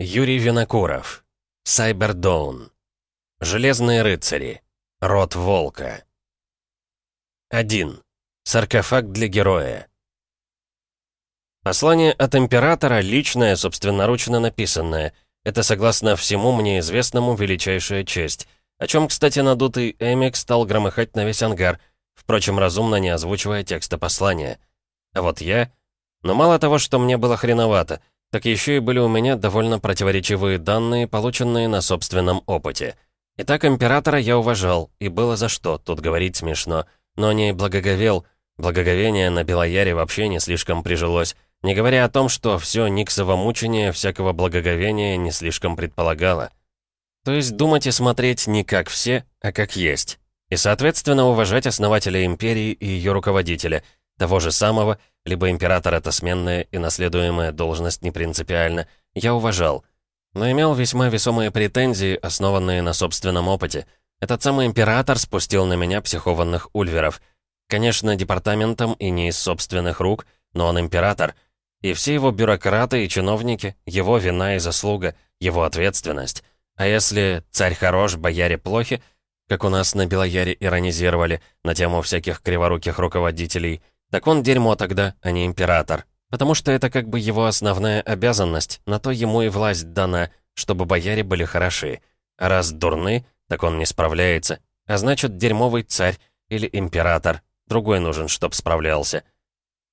Юрий Винокуров. Сайбердоун. Железные рыцари. Род Волка. 1. Саркофаг для героя. Послание от Императора личное, собственноручно написанное. Это, согласно всему мне известному, величайшая честь. О чем, кстати, надутый Эмик стал громыхать на весь ангар, впрочем, разумно не озвучивая текста послания. А вот я... Но мало того, что мне было хреновато, так еще и были у меня довольно противоречивые данные, полученные на собственном опыте. Итак, императора я уважал, и было за что, тут говорить смешно, но не благоговел. Благоговение на Белояре вообще не слишком прижилось, не говоря о том, что все Никсово мучение всякого благоговения не слишком предполагало. То есть думать и смотреть не как все, а как есть. И, соответственно, уважать основателя империи и ее руководителя, того же самого, либо император это сменная и наследуемая должность не принципиально, я уважал. Но имел весьма весомые претензии, основанные на собственном опыте. Этот самый император спустил на меня психованных ульверов. Конечно, департаментом и не из собственных рук, но он император. И все его бюрократы и чиновники, его вина и заслуга, его ответственность. А если «царь хорош, бояре плохи», как у нас на Белояре иронизировали на тему всяких криворуких руководителей – так он дерьмо тогда, а не император. Потому что это как бы его основная обязанность, на то ему и власть дана, чтобы бояре были хороши. А раз дурны, так он не справляется. А значит, дерьмовый царь или император. Другой нужен, чтоб справлялся.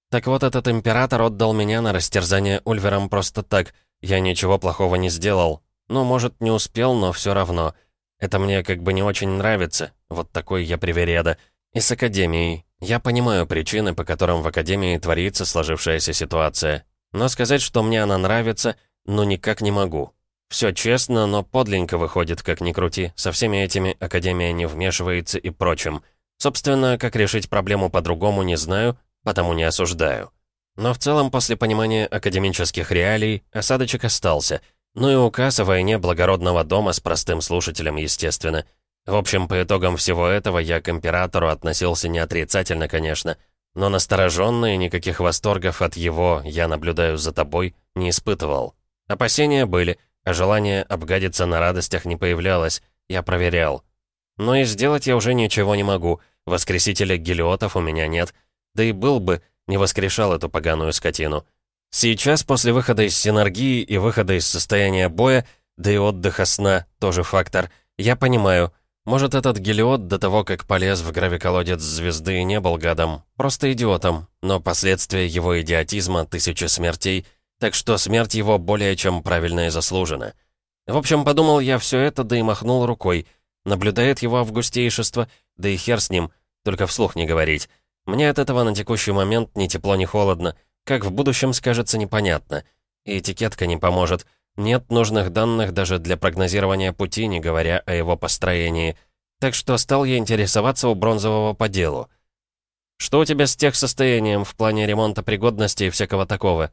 Так вот, этот император отдал меня на растерзание Ульвером просто так. Я ничего плохого не сделал. Ну, может, не успел, но все равно. Это мне как бы не очень нравится. Вот такой я привереда. И с Академией. Я понимаю причины, по которым в Академии творится сложившаяся ситуация. Но сказать, что мне она нравится, ну никак не могу. Все честно, но подленько выходит, как ни крути. Со всеми этими Академия не вмешивается и прочим. Собственно, как решить проблему по-другому, не знаю, потому не осуждаю. Но в целом, после понимания академических реалий, осадочек остался. Ну и указ о войне благородного дома с простым слушателем, естественно. В общем, по итогам всего этого я к императору относился не отрицательно, конечно, но настороженно и никаких восторгов от его «я наблюдаю за тобой» не испытывал. Опасения были, а желание обгадиться на радостях не появлялось, я проверял. Но и сделать я уже ничего не могу, воскресителя гелиотов у меня нет, да и был бы, не воскрешал эту поганую скотину. Сейчас, после выхода из синергии и выхода из состояния боя, да и отдыха сна, тоже фактор, я понимаю — может, этот Гелиот до того, как полез в гравиколодец звезды, не был гадом, просто идиотом, но последствия его идиотизма — тысячи смертей, так что смерть его более чем правильно и заслужена. В общем, подумал я все это, да и махнул рукой. Наблюдает его августейшество, да и хер с ним, только вслух не говорить. Мне от этого на текущий момент ни тепло, ни холодно, как в будущем скажется непонятно. И этикетка не поможет — нет нужных данных даже для прогнозирования пути, не говоря о его построении. Так что стал я интересоваться у Бронзового по делу. «Что у тебя с техсостоянием в плане ремонта пригодности и всякого такого?»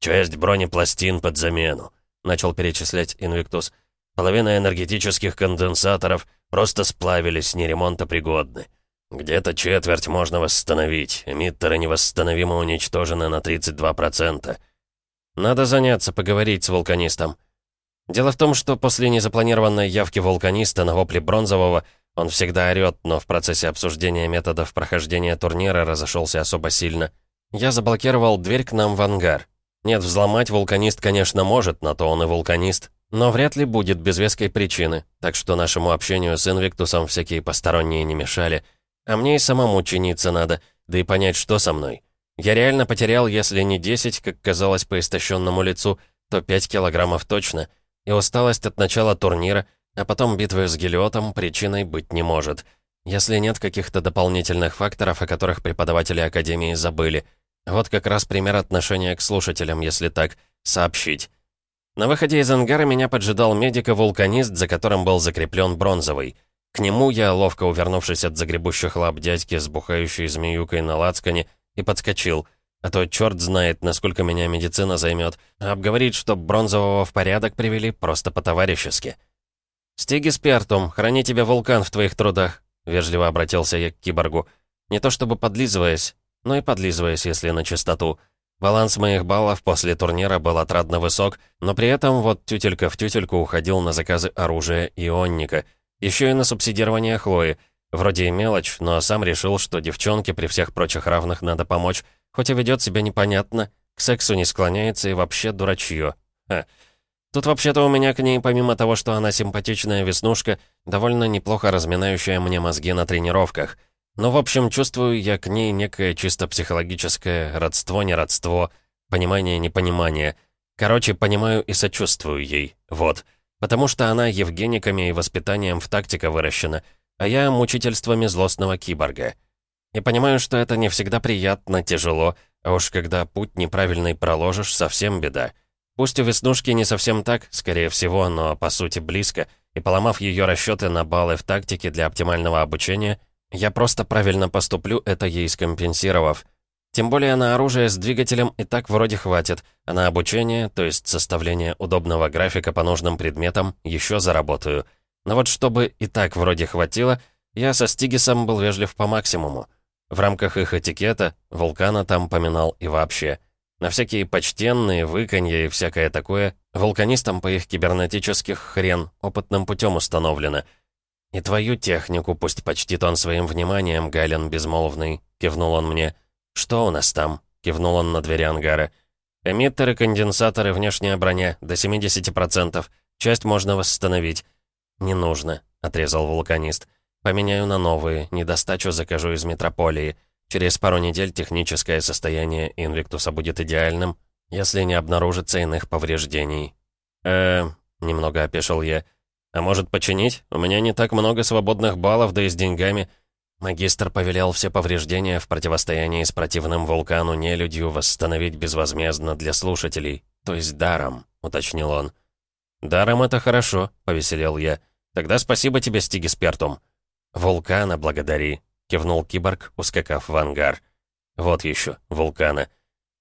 «Часть бронепластин под замену», — начал перечислять Инвиктус. «Половина энергетических конденсаторов просто сплавились, не ремонтопригодны. Где-то четверть можно восстановить, эмиттеры невосстановимо уничтожены на 32%. Надо заняться, поговорить с вулканистом. Дело в том, что после незапланированной явки вулканиста на вопли Бронзового он всегда орёт, но в процессе обсуждения методов прохождения турнира разошелся особо сильно. Я заблокировал дверь к нам в ангар. Нет, взломать вулканист, конечно, может, на то он и вулканист, но вряд ли будет без веской причины, так что нашему общению с Инвиктусом всякие посторонние не мешали. А мне и самому чиниться надо, да и понять, что со мной. Я реально потерял, если не 10, как казалось по истощенному лицу, то 5 килограммов точно. И усталость от начала турнира, а потом битвы с Гелиотом причиной быть не может. Если нет каких-то дополнительных факторов, о которых преподаватели Академии забыли. Вот как раз пример отношения к слушателям, если так, сообщить. На выходе из ангара меня поджидал медик-вулканист, за которым был закреплен бронзовый. К нему я, ловко увернувшись от загребущих лап дядьки с бухающей змеюкой на лацкане, и подскочил. А то черт знает, насколько меня медицина займет. А обговорить, чтоб бронзового в порядок привели, просто по-товарищески. «Стиги Спертум, храни тебя вулкан в твоих трудах», — вежливо обратился я к киборгу. Не то чтобы подлизываясь, но и подлизываясь, если на чистоту. Баланс моих баллов после турнира был отрадно высок, но при этом вот тютелька в тютельку уходил на заказы оружия ионника. Еще и на субсидирование Хлои. Вроде и мелочь, но сам решил, что девчонке при всех прочих равных надо помочь, хоть и ведет себя непонятно, к сексу не склоняется и вообще дурачье. Ха. Тут вообще-то у меня к ней, помимо того, что она симпатичная веснушка, довольно неплохо разминающая мне мозги на тренировках. Но, в общем, чувствую я к ней некое чисто психологическое родство-неродство, понимание-непонимание. Короче, понимаю и сочувствую ей, вот. Потому что она евгениками и воспитанием в тактика выращена, а я мучительствами злостного киборга. И понимаю, что это не всегда приятно, тяжело, а уж когда путь неправильный проложишь, совсем беда. Пусть у Веснушки не совсем так, скорее всего, но по сути близко, и поломав ее расчеты на баллы в тактике для оптимального обучения, я просто правильно поступлю, это ей скомпенсировав. Тем более на оружие с двигателем и так вроде хватит, а на обучение, то есть составление удобного графика по нужным предметам, еще заработаю. Но вот чтобы и так вроде хватило, я со Стигисом был вежлив по максимуму. В рамках их этикета, вулкана там поминал и вообще. На всякие почтенные, выканья и всякое такое, вулканистам по их кибернетических хрен опытным путем установлено. «И твою технику пусть почтит он своим вниманием, Гален Безмолвный», — кивнул он мне. «Что у нас там?» — кивнул он на двери ангара. «Эмиттеры, конденсаторы, внешняя броня, до 70%. Часть можно восстановить». «Не нужно», — отрезал вулканист. «Поменяю на новые, недостачу закажу из метрополии». Через пару недель техническое состояние Инвиктуса будет идеальным, если не обнаружится иных повреждений. э немного опешил я. «А может, починить? У меня не так много свободных баллов, да и с деньгами». Магистр повелел все повреждения в противостоянии с противным вулкану нелюдью восстановить безвозмездно для слушателей, то есть даром, уточнил он. «Даром это хорошо», — повеселел я. «Тогда спасибо тебе, Стигиспертум». «Вулкана благодари», — кивнул киборг, ускакав в ангар. «Вот еще, вулкана.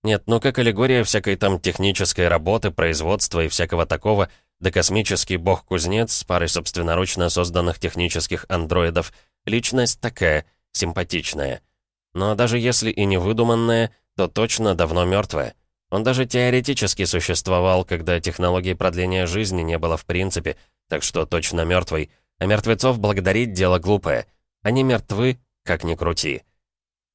Нет, ну как аллегория всякой там технической работы, производства и всякого такого, да космический бог-кузнец с парой собственноручно созданных технических андроидов, личность такая, симпатичная. Но даже если и не выдуманная, то точно давно мертвая. Он даже теоретически существовал, когда технологии продления жизни не было в принципе, так что точно мертвый. А мертвецов благодарить дело глупое. Они мертвы, как ни крути.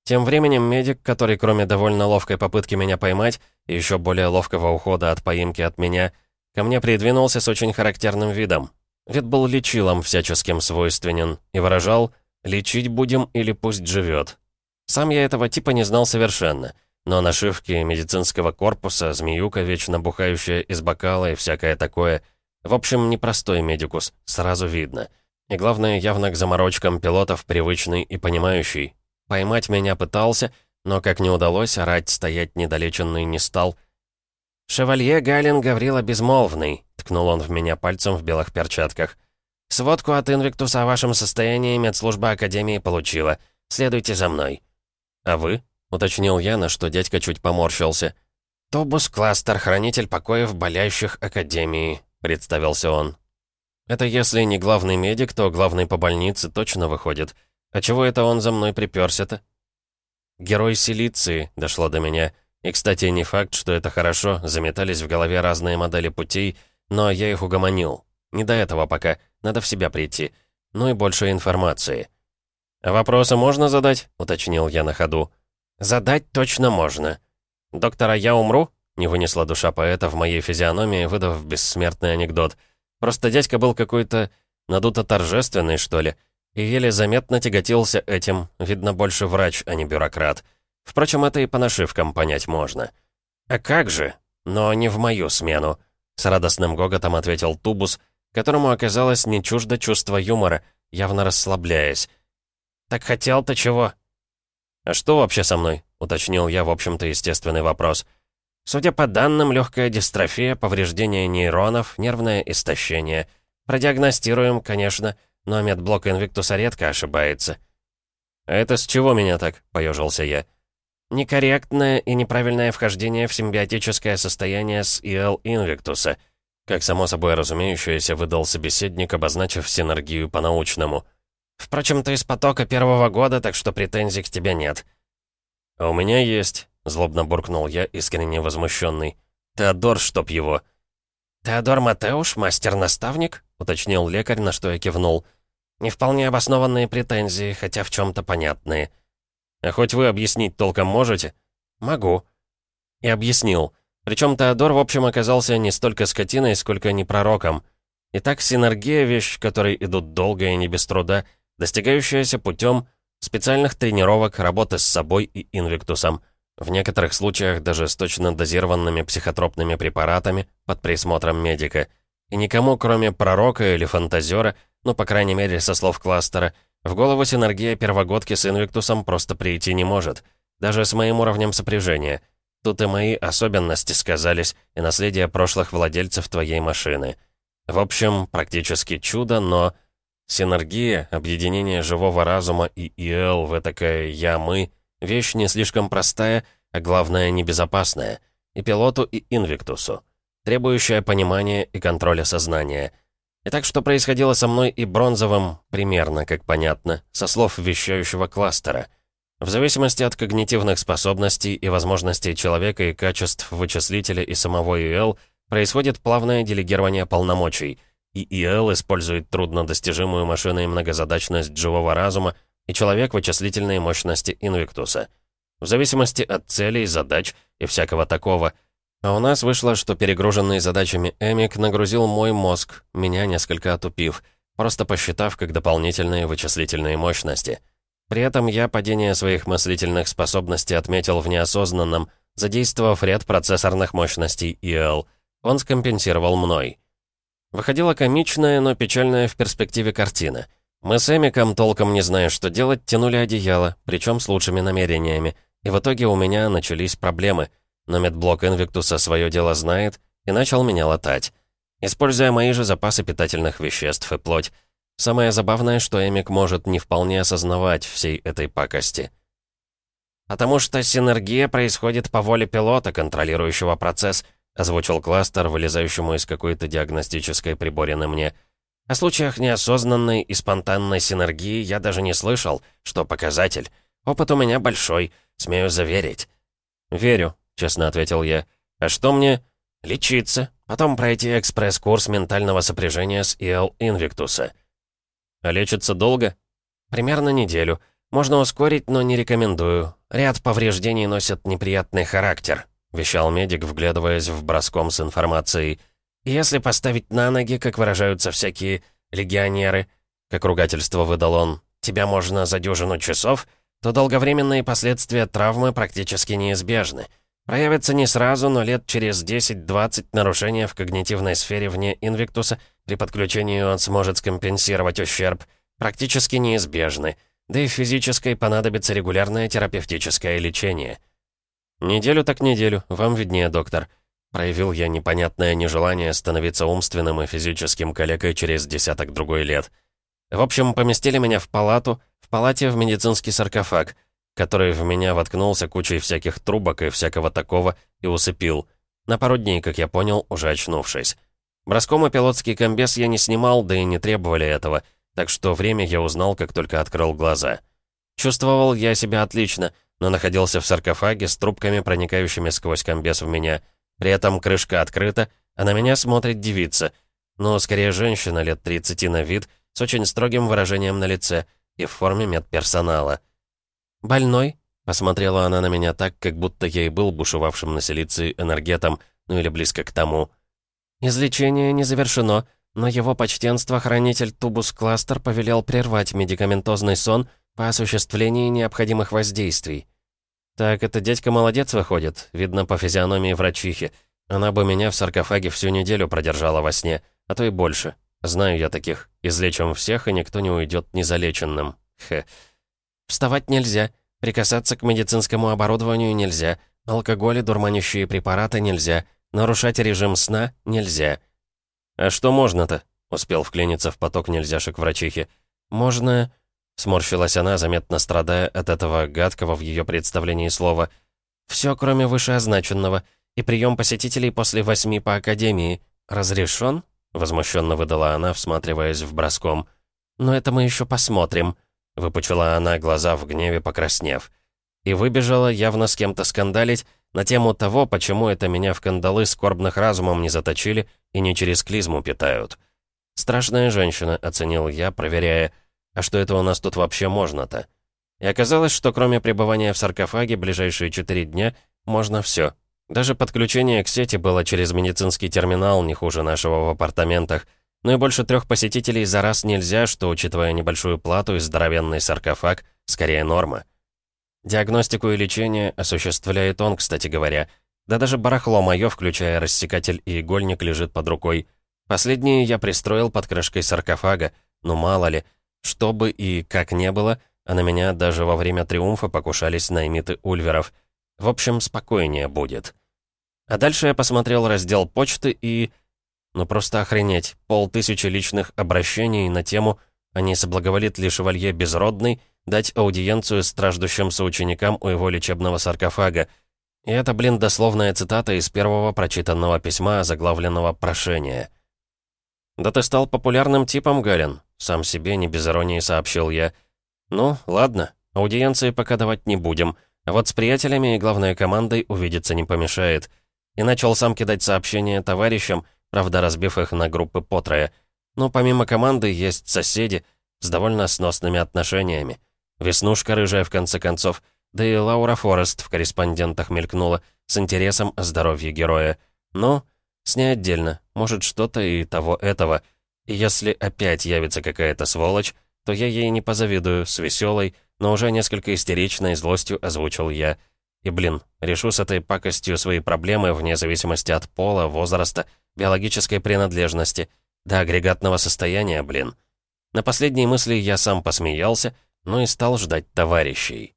Тем временем медик, который кроме довольно ловкой попытки меня поймать и еще более ловкого ухода от поимки от меня, ко мне придвинулся с очень характерным видом. Вид был лечилом всяческим свойственен и выражал «лечить будем или пусть живет». Сам я этого типа не знал совершенно, но нашивки медицинского корпуса, змеюка, вечно бухающая из бокала и всякое такое. В общем, непростой медикус, сразу видно — и главное, явно к заморочкам пилотов привычный и понимающий. Поймать меня пытался, но, как не удалось, орать стоять недолеченный не стал. «Шевалье Галин Гаврила Безмолвный», — ткнул он в меня пальцем в белых перчатках. «Сводку от Инвиктуса о вашем состоянии медслужба Академии получила. Следуйте за мной». «А вы?» — уточнил я, на что дядька чуть поморщился. «Тобус Кластер, хранитель покоев болящих Академии», — представился он. Это если не главный медик, то главный по больнице точно выходит. А чего это он за мной приперся-то? Герой Силиции, дошло до меня. И, кстати, не факт, что это хорошо, заметались в голове разные модели путей, но я их угомонил. Не до этого пока, надо в себя прийти. Ну и больше информации. «Вопросы можно задать?» — уточнил я на ходу. «Задать точно можно». «Доктора, я умру?» — не вынесла душа поэта в моей физиономии, выдав бессмертный анекдот — Просто дядька был какой-то надуто торжественный, что ли, и еле заметно тяготился этим, видно, больше врач, а не бюрократ. Впрочем, это и по нашивкам понять можно. «А как же? Но не в мою смену», — с радостным гоготом ответил Тубус, которому оказалось не чуждо чувство юмора, явно расслабляясь. «Так хотел-то чего?» «А что вообще со мной?» — уточнил я, в общем-то, естественный вопрос — Судя по данным, легкая дистрофия, повреждение нейронов, нервное истощение. Продиагностируем, конечно, но медблок Инвиктуса редко ошибается. «А это с чего меня так?» — поежился я. «Некорректное и неправильное вхождение в симбиотическое состояние с ИЛ Инвиктуса», как само собой разумеющееся выдал собеседник, обозначив синергию по-научному. «Впрочем, ты из потока первого года, так что претензий к тебе нет». «А у меня есть», злобно буркнул я, искренне возмущенный. «Теодор, чтоб его!» «Теодор Матеуш, мастер-наставник?» — уточнил лекарь, на что я кивнул. «Не вполне обоснованные претензии, хотя в чем то понятные». «А хоть вы объяснить толком можете?» «Могу». И объяснил. Причем Теодор, в общем, оказался не столько скотиной, сколько не пророком. Итак, синергия — вещь, которой идут долго и не без труда, достигающаяся путем специальных тренировок, работы с собой и инвиктусом, в некоторых случаях даже с точно дозированными психотропными препаратами под присмотром медика. И никому, кроме пророка или фантазера, ну, по крайней мере, со слов кластера, в голову синергия первогодки с инвиктусом просто прийти не может, даже с моим уровнем сопряжения — Тут и мои особенности сказались, и наследие прошлых владельцев твоей машины. В общем, практически чудо, но... Синергия, объединение живого разума и ИЛ в такая «я-мы» — вещь не слишком простая, а главное, небезопасная. И пилоту, и инвиктусу. Требующая понимания и контроля сознания. И так что происходило со мной и Бронзовым, примерно, как понятно, со слов вещающего кластера — в зависимости от когнитивных способностей и возможностей человека и качеств вычислителя и самого ИЛ, происходит плавное делегирование полномочий, и ИЛ использует труднодостижимую машину и многозадачность живого разума, и человек вычислительные мощности Инвиктуса. В зависимости от целей, задач и всякого такого. А у нас вышло, что перегруженный задачами Эмик нагрузил мой мозг, меня несколько отупив, просто посчитав как дополнительные вычислительные мощности — при этом я падение своих мыслительных способностей отметил в неосознанном, задействовав ряд процессорных мощностей ИЛ. Он скомпенсировал мной. Выходила комичная, но печальная в перспективе картина. Мы с Эмиком, толком не зная, что делать, тянули одеяло, причем с лучшими намерениями. И в итоге у меня начались проблемы. Но медблок Инвиктуса свое дело знает и начал меня латать. Используя мои же запасы питательных веществ и плоть, Самое забавное, что Эмик может не вполне осознавать всей этой пакости. «Потому что синергия происходит по воле пилота, контролирующего процесс», озвучил кластер, вылезающему из какой-то диагностической приборины мне. «О случаях неосознанной и спонтанной синергии я даже не слышал, что показатель. Опыт у меня большой, смею заверить». «Верю», — честно ответил я. «А что мне?» «Лечиться, потом пройти экспресс-курс ментального сопряжения с ИЛ Инвиктуса». А лечится долго? Примерно неделю. Можно ускорить, но не рекомендую. Ряд повреждений носят неприятный характер», — вещал медик, вглядываясь в броском с информацией. «Если поставить на ноги, как выражаются всякие легионеры, как ругательство выдал он, тебя можно за дюжину часов, то долговременные последствия травмы практически неизбежны. Проявятся не сразу, но лет через 10-20 нарушения в когнитивной сфере вне инвиктуса при подключении он сможет скомпенсировать ущерб. Практически неизбежны. Да и физической понадобится регулярное терапевтическое лечение. «Неделю так неделю, вам виднее, доктор». Проявил я непонятное нежелание становиться умственным и физическим коллегой через десяток другой лет. В общем, поместили меня в палату, в палате в медицинский саркофаг — который в меня воткнулся кучей всяких трубок и всякого такого и усыпил. На пару дней, как я понял, уже очнувшись. Броском и пилотский комбез я не снимал, да и не требовали этого, так что время я узнал, как только открыл глаза. Чувствовал я себя отлично, но находился в саркофаге с трубками, проникающими сквозь комбез в меня. При этом крышка открыта, а на меня смотрит девица. Ну, скорее женщина, лет 30 на вид, с очень строгим выражением на лице и в форме медперсонала. «Больной?» — посмотрела она на меня так, как будто я и был бушевавшим на Силиции энергетом, ну или близко к тому. «Излечение не завершено, но его почтенство хранитель Тубус Кластер повелел прервать медикаментозный сон по осуществлении необходимых воздействий». «Так, это дядька молодец выходит, видно по физиономии врачихи. Она бы меня в саркофаге всю неделю продержала во сне, а то и больше. Знаю я таких. Излечим всех, и никто не уйдет незалеченным. Хе. Вставать нельзя, прикасаться к медицинскому оборудованию нельзя, алкоголь и дурманящие препараты нельзя, нарушать режим сна нельзя. «А что можно-то?» — успел вклиниться в поток нельзяшек врачихи. «Можно...» — сморщилась она, заметно страдая от этого гадкого в ее представлении слова. «Все, кроме вышеозначенного. И прием посетителей после восьми по академии. Разрешен?» — возмущенно выдала она, всматриваясь в броском. «Но это мы еще посмотрим». Выпучила она глаза в гневе, покраснев. и выбежала явно с кем-то скандалить на тему того, почему это меня в кандалы скорбных разумом не заточили и не через клизму питают. Страшная женщина, оценил я, проверяя, а что это у нас тут вообще можно-то? И оказалось, что кроме пребывания в саркофаге ближайшие четыре дня можно все. Даже подключение к сети было через медицинский терминал, не хуже нашего в апартаментах. Ну и больше трех посетителей за раз нельзя, что, учитывая небольшую плату и здоровенный саркофаг, скорее норма. Диагностику и лечение осуществляет он, кстати говоря. Да даже барахло мое, включая рассекатель и игольник, лежит под рукой. Последние я пристроил под крышкой саркофага, ну мало ли. Что бы и как не было, а на меня даже во время триумфа покушались наймиты ульверов. В общем, спокойнее будет. А дальше я посмотрел раздел почты и... Ну просто охренеть, полтысячи личных обращений на тему «А не соблаговолит ли шевалье Безродный дать аудиенцию страждущим соученикам у его лечебного саркофага?» И это, блин, дословная цитата из первого прочитанного письма, заглавленного «Прошение». «Да ты стал популярным типом, Галин», — сам себе не без иронии сообщил я. «Ну, ладно, аудиенции пока давать не будем, а вот с приятелями и главной командой увидеться не помешает». И начал сам кидать сообщения товарищам, правда, разбив их на группы по трое. Но помимо команды есть соседи с довольно сносными отношениями. Веснушка рыжая, в конце концов, да и Лаура Форест в корреспондентах мелькнула, с интересом о здоровье героя. Но с ней отдельно, может, что-то и того-этого. И если опять явится какая-то сволочь, то я ей не позавидую, с веселой, но уже несколько истеричной злостью озвучил я. И, блин, решу с этой пакостью свои проблемы вне зависимости от пола, возраста, биологической принадлежности, до агрегатного состояния, блин. На последней мысли я сам посмеялся, но и стал ждать товарищей.